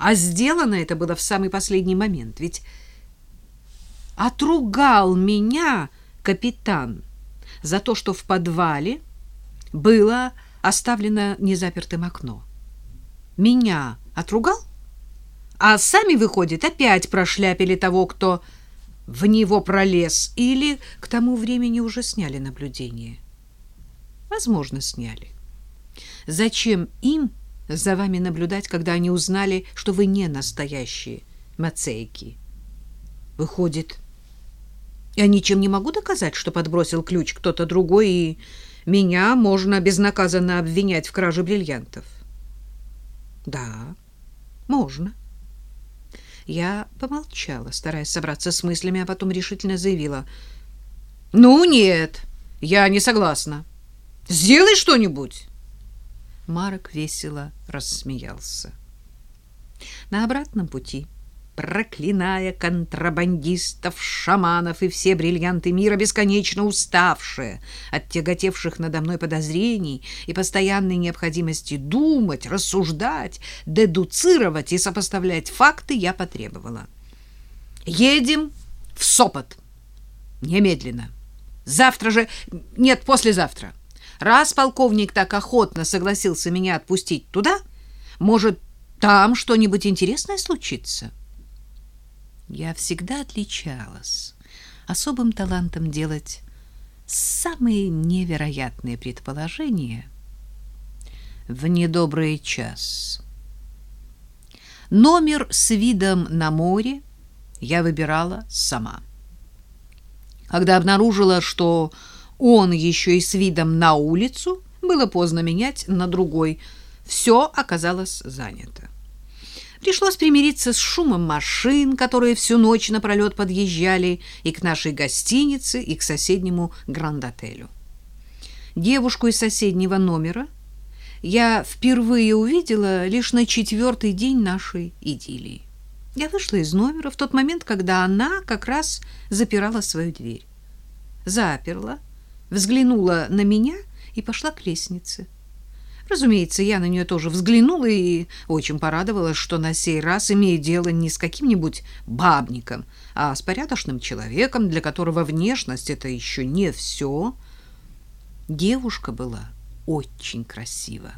А сделано это было в самый последний момент, ведь отругал меня капитан за то, что в подвале было оставлено незапертым окно. Меня отругал, а сами, выходит, опять прошляпили того, кто в него пролез, или к тому времени уже сняли наблюдение. Возможно, сняли. Зачем им за вами наблюдать, когда они узнали, что вы не настоящие мацейки? Выходит, я ничем не могу доказать, что подбросил ключ кто-то другой, и меня можно безнаказанно обвинять в краже бриллиантов. Да, можно. Я помолчала, стараясь собраться с мыслями, а потом решительно заявила. «Ну нет, я не согласна. Сделай что-нибудь!» Марок весело рассмеялся. На обратном пути проклиная контрабандистов, шаманов и все бриллианты мира, бесконечно уставшие от тяготевших надо мной подозрений и постоянной необходимости думать, рассуждать, дедуцировать и сопоставлять факты, я потребовала. Едем в Сопот. Немедленно. Завтра же... Нет, послезавтра. Раз полковник так охотно согласился меня отпустить туда, может, там что-нибудь интересное случится?» Я всегда отличалась особым талантом делать самые невероятные предположения в недобрый час. Номер с видом на море я выбирала сама. Когда обнаружила, что он еще и с видом на улицу, было поздно менять на другой. Все оказалось занято. Пришлось примириться с шумом машин, которые всю ночь напролет подъезжали и к нашей гостинице, и к соседнему гранд-отелю. Девушку из соседнего номера я впервые увидела лишь на четвертый день нашей идиллии. Я вышла из номера в тот момент, когда она как раз запирала свою дверь. Заперла, взглянула на меня и пошла к лестнице. Разумеется, я на нее тоже взглянула и очень порадовалась, что на сей раз имею дело не с каким-нибудь бабником, а с порядочным человеком, для которого внешность — это еще не все. Девушка была очень красива.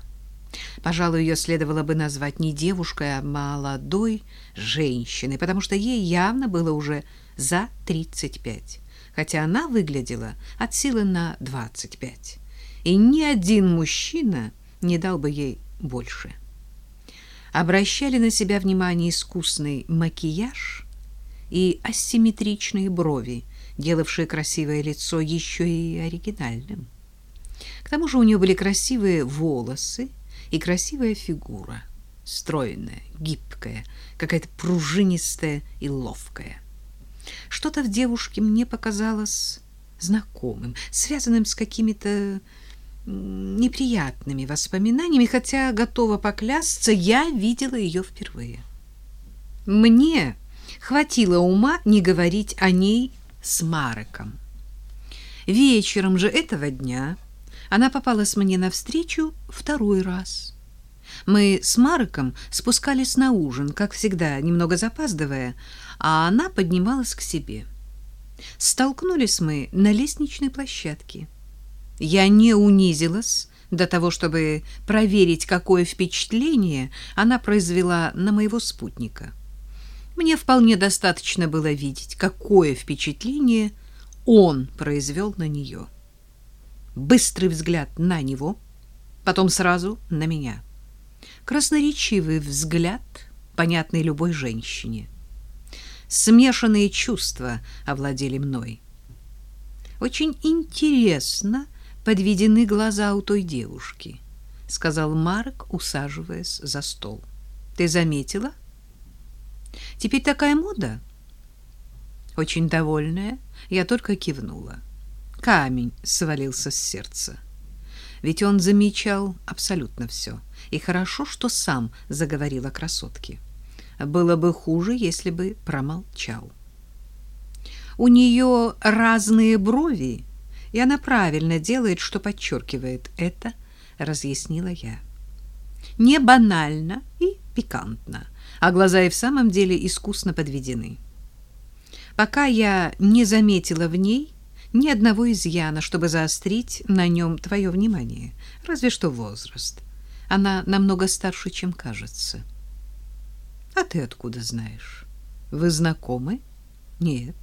Пожалуй, ее следовало бы назвать не девушкой, а молодой женщиной, потому что ей явно было уже за 35, хотя она выглядела от силы на 25. И ни один мужчина не дал бы ей больше. Обращали на себя внимание искусный макияж и асимметричные брови, делавшие красивое лицо еще и оригинальным. К тому же у нее были красивые волосы и красивая фигура, стройная, гибкая, какая-то пружинистая и ловкая. Что-то в девушке мне показалось знакомым, связанным с какими-то неприятными воспоминаниями, хотя, готова поклясться, я видела ее впервые. Мне хватило ума не говорить о ней с Мареком. Вечером же этого дня она попалась мне навстречу второй раз. Мы с Марком спускались на ужин, как всегда, немного запаздывая, а она поднималась к себе. Столкнулись мы на лестничной площадке. Я не унизилась до того, чтобы проверить, какое впечатление она произвела на моего спутника. Мне вполне достаточно было видеть, какое впечатление он произвел на нее. Быстрый взгляд на него, потом сразу на меня. Красноречивый взгляд, понятный любой женщине. Смешанные чувства овладели мной. Очень интересно подведены глаза у той девушки, сказал Марк, усаживаясь за стол. Ты заметила? Теперь такая мода. Очень довольная, я только кивнула. Камень свалился с сердца. Ведь он замечал абсолютно все. И хорошо, что сам заговорил о красотке. Было бы хуже, если бы промолчал. У нее разные брови, и она правильно делает, что подчеркивает это, разъяснила я. Не банально и пикантно, а глаза и в самом деле искусно подведены. Пока я не заметила в ней ни одного изъяна, чтобы заострить на нем твое внимание, разве что возраст. Она намного старше, чем кажется. А ты откуда знаешь? Вы знакомы? Нет.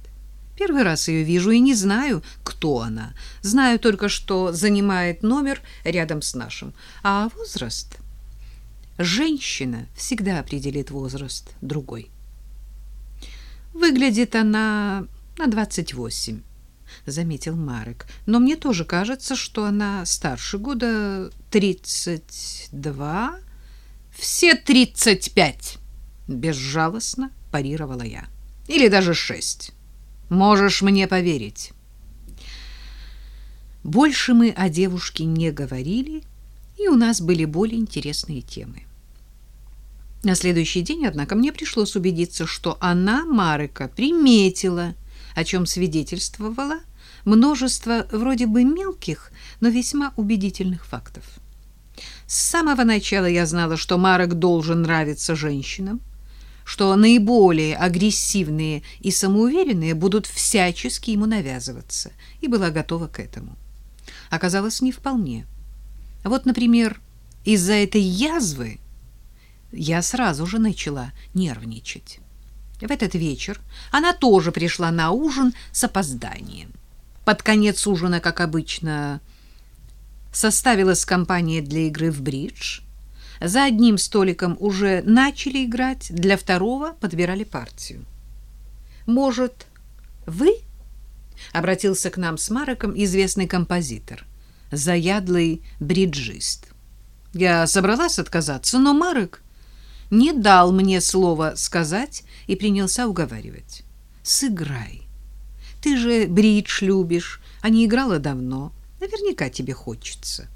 Первый раз ее вижу и не знаю, кто она. Знаю только, что занимает номер рядом с нашим. А возраст? Женщина всегда определит возраст другой. Выглядит она на двадцать восемь, заметил Марек. Но мне тоже кажется, что она старше года тридцать два, все тридцать пять, безжалостно парировала я. Или даже шесть. Можешь мне поверить. Больше мы о девушке не говорили, и у нас были более интересные темы. На следующий день, однако, мне пришлось убедиться, что она Марека приметила, о чем свидетельствовало множество вроде бы мелких, но весьма убедительных фактов. С самого начала я знала, что Марек должен нравиться женщинам, что наиболее агрессивные и самоуверенные будут всячески ему навязываться, и была готова к этому. Оказалось, не вполне. Вот, например, из-за этой язвы я сразу же начала нервничать. В этот вечер она тоже пришла на ужин с опозданием. Под конец ужина, как обычно, составилась компания для игры в бридж. За одним столиком уже начали играть, для второго подбирали партию. «Может, вы?» — обратился к нам с Мароком известный композитор, заядлый бриджист. Я собралась отказаться, но Марок не дал мне слова сказать и принялся уговаривать. «Сыграй. Ты же бридж любишь, а не играла давно. Наверняка тебе хочется».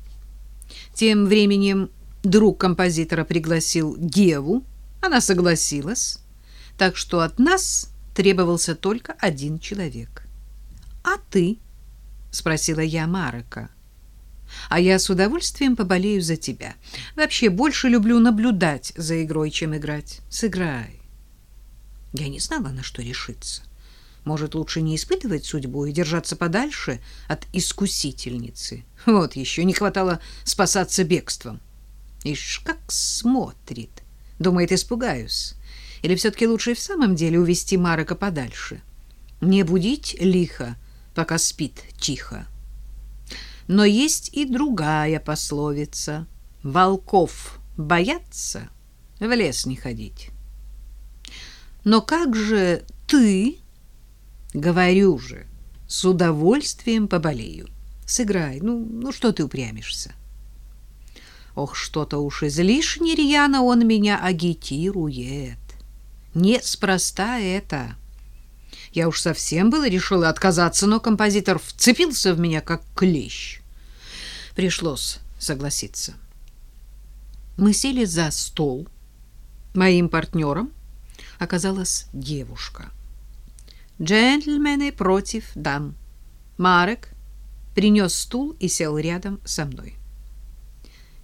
Тем временем друг композитора пригласил Геву. Она согласилась, так что от нас требовался только один человек. «А ты?» — спросила я Марека а я с удовольствием поболею за тебя. Вообще больше люблю наблюдать за игрой, чем играть. Сыграй. Я не знала, на что решиться. Может, лучше не испытывать судьбу и держаться подальше от искусительницы. Вот еще не хватало спасаться бегством. Ишь, как смотрит. Думает, испугаюсь. Или все-таки лучше и в самом деле увести Марека подальше? Не будить лихо, пока спит тихо. Но есть и другая пословица. Волков боятся, в лес не ходить. Но как же ты, говорю же, с удовольствием поболею. Сыграй, ну, ну что ты упрямишься? Ох, что-то уж излишне рьяно он меня агитирует. Неспроста это. Я уж совсем было решила отказаться, но композитор вцепился в меня как клещ. Пришлось согласиться. Мы сели за стол. Моим партнером оказалась девушка. Джентльмены против дам. Марек принес стул и сел рядом со мной.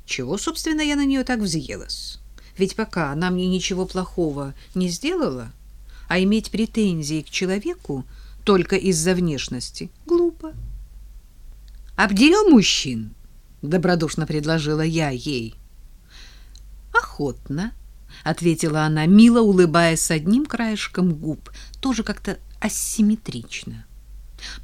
Чего, собственно, я на нее так взъелась? Ведь пока она мне ничего плохого не сделала, а иметь претензии к человеку только из-за внешности глупо. «Обдерем мужчин?» — добродушно предложила я ей. «Охотно», — ответила она, мило улыбаясь одним краешком губ, тоже как-то асимметрично.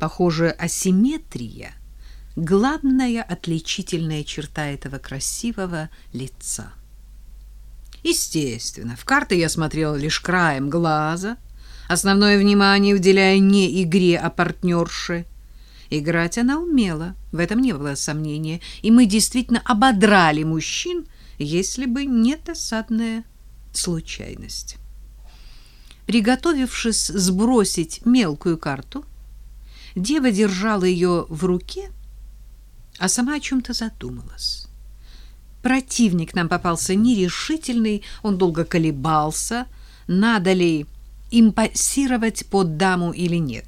Похоже, асимметрия — главная отличительная черта этого красивого лица. Естественно, в карты я смотрела лишь краем глаза, основное внимание уделяя не игре, а партнерше. Играть она умела, в этом не было сомнения, и мы действительно ободрали мужчин, если бы не досадная случайность. Приготовившись сбросить мелкую карту, дева держала ее в руке, а сама о чем-то задумалась. Противник нам попался нерешительный, он долго колебался, надо ли импассировать под даму или нет.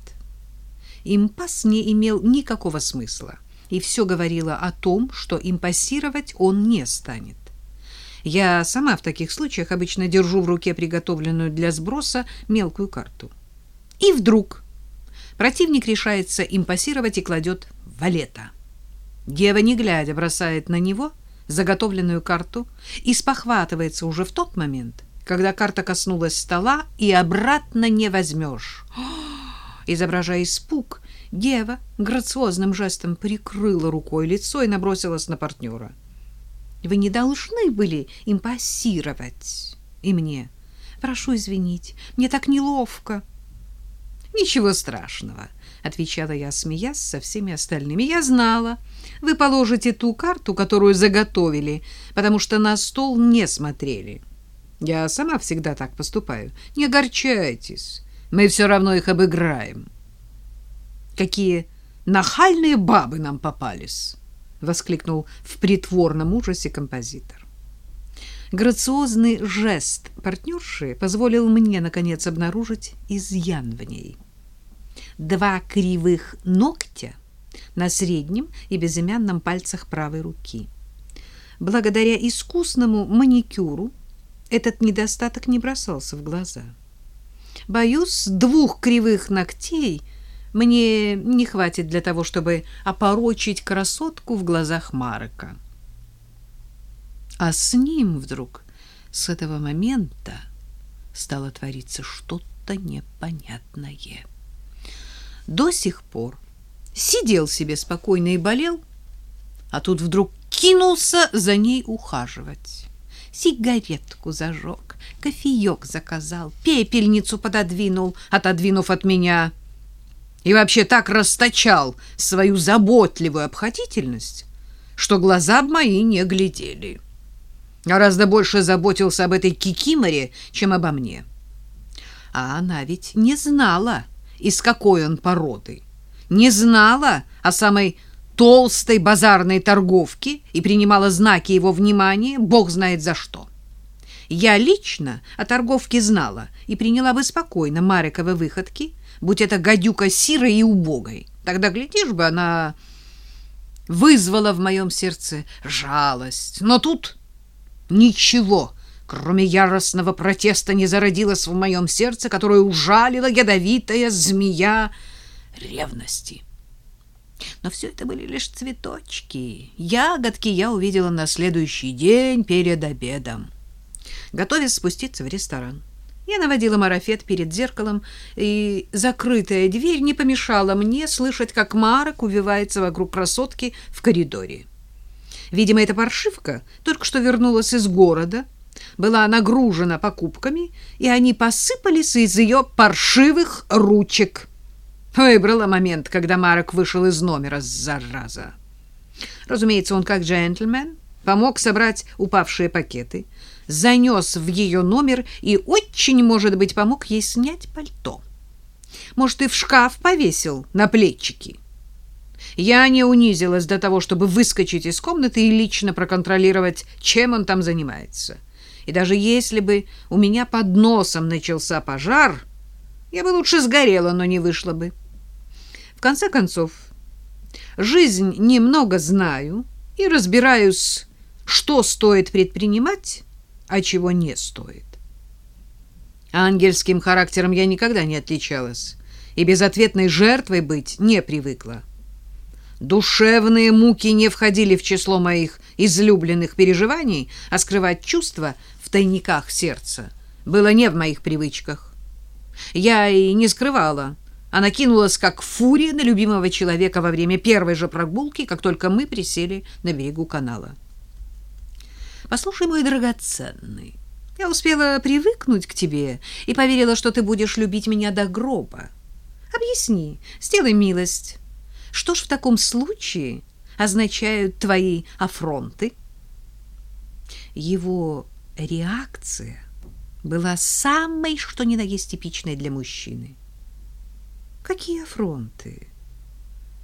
Импасс не имел никакого смысла, и все говорило о том, что импассировать он не станет. Я сама в таких случаях обычно держу в руке приготовленную для сброса мелкую карту. И вдруг противник решается импассировать и кладет валета. Дева, не глядя, бросает на него заготовленную карту и спохватывается уже в тот момент, когда карта коснулась стола и обратно не возьмешь. Изображая испуг, дева грациозным жестом прикрыла рукой лицо и набросилась на партнера. Вы не должны были импассировать. И мне. Прошу извинить, мне так неловко. Ничего страшного, отвечала я, смеясь со всеми остальными. Я знала, вы положите ту карту, которую заготовили, потому что на стол не смотрели. Я сама всегда так поступаю. Не огорчайтесь. Мы все равно их обыграем. Какие нахальные бабы нам попались, воскликнул в притворном ужасе композитор. Грациозный жест партнерши позволил мне наконец обнаружить изъян в ней. Два кривых ногтя на среднем и безымянном пальцах правой руки. Благодаря искусному маникюру этот недостаток не бросался в глаза. Боюсь, двух кривых ногтей мне не хватит для того, чтобы опорочить красотку в глазах Марка. А с ним вдруг с этого момента стало твориться что-то непонятное. До сих пор сидел себе спокойно и болел, а тут вдруг кинулся за ней ухаживать сигаретку зажег, кофеек заказал, пепельницу пододвинул, отодвинув от меня. И вообще так расточал свою заботливую обходительность, что глаза мои не глядели. Гораздо больше заботился об этой кикиморе, чем обо мне. А она ведь не знала, из какой он породы, не знала о самой толстой базарной торговки и принимала знаки его внимания, бог знает за что. Я лично о торговке знала и приняла бы спокойно Мариковы выходки, будь это гадюка сирой и убогой. Тогда, глядишь бы, она вызвала в моем сердце жалость. Но тут ничего, кроме яростного протеста, не зародилось в моем сердце, которое ужалила ядовитая змея ревности. Но все это были лишь цветочки. Ягодки я увидела на следующий день перед обедом. Готовясь спуститься в ресторан. Я наводила марафет перед зеркалом, и закрытая дверь не помешала мне слышать, как Марок увивается вокруг красотки в коридоре. Видимо, эта паршивка только что вернулась из города, была нагружена покупками, и они посыпались из ее паршивых ручек. Выбрала момент, когда Марок вышел из номера, зараза. Разумеется, он как джентльмен помог собрать упавшие пакеты, занес в ее номер и очень, может быть, помог ей снять пальто. Может, и в шкаф повесил на плечики. Я не унизилась до того, чтобы выскочить из комнаты и лично проконтролировать, чем он там занимается. И даже если бы у меня под носом начался пожар, я бы лучше сгорела, но не вышла бы. В конце концов, жизнь немного знаю и разбираюсь, что стоит предпринимать, а чего не стоит. Ангельским характером я никогда не отличалась и безответной жертвой быть не привыкла. Душевные муки не входили в число моих излюбленных переживаний, а скрывать чувства в тайниках сердца было не в моих привычках. Я и не скрывала. Она кинулась как фурия на любимого человека во время первой же прогулки, как только мы присели на берегу канала. Послушай, мой драгоценный, я успела привыкнуть к тебе и поверила, что ты будешь любить меня до гроба. Объясни, сделай милость. Что ж в таком случае означают твои афронты? Его реакция была самой, что ни на есть типичной для мужчины. Какие фронты?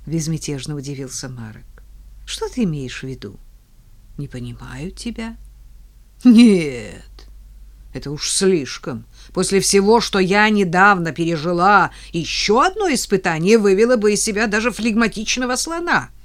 Безмятежно удивился Марек. Что ты имеешь в виду? Не понимаю тебя. Нет, это уж слишком. После всего, что я недавно пережила, еще одно испытание вывело бы из себя даже флегматичного слона.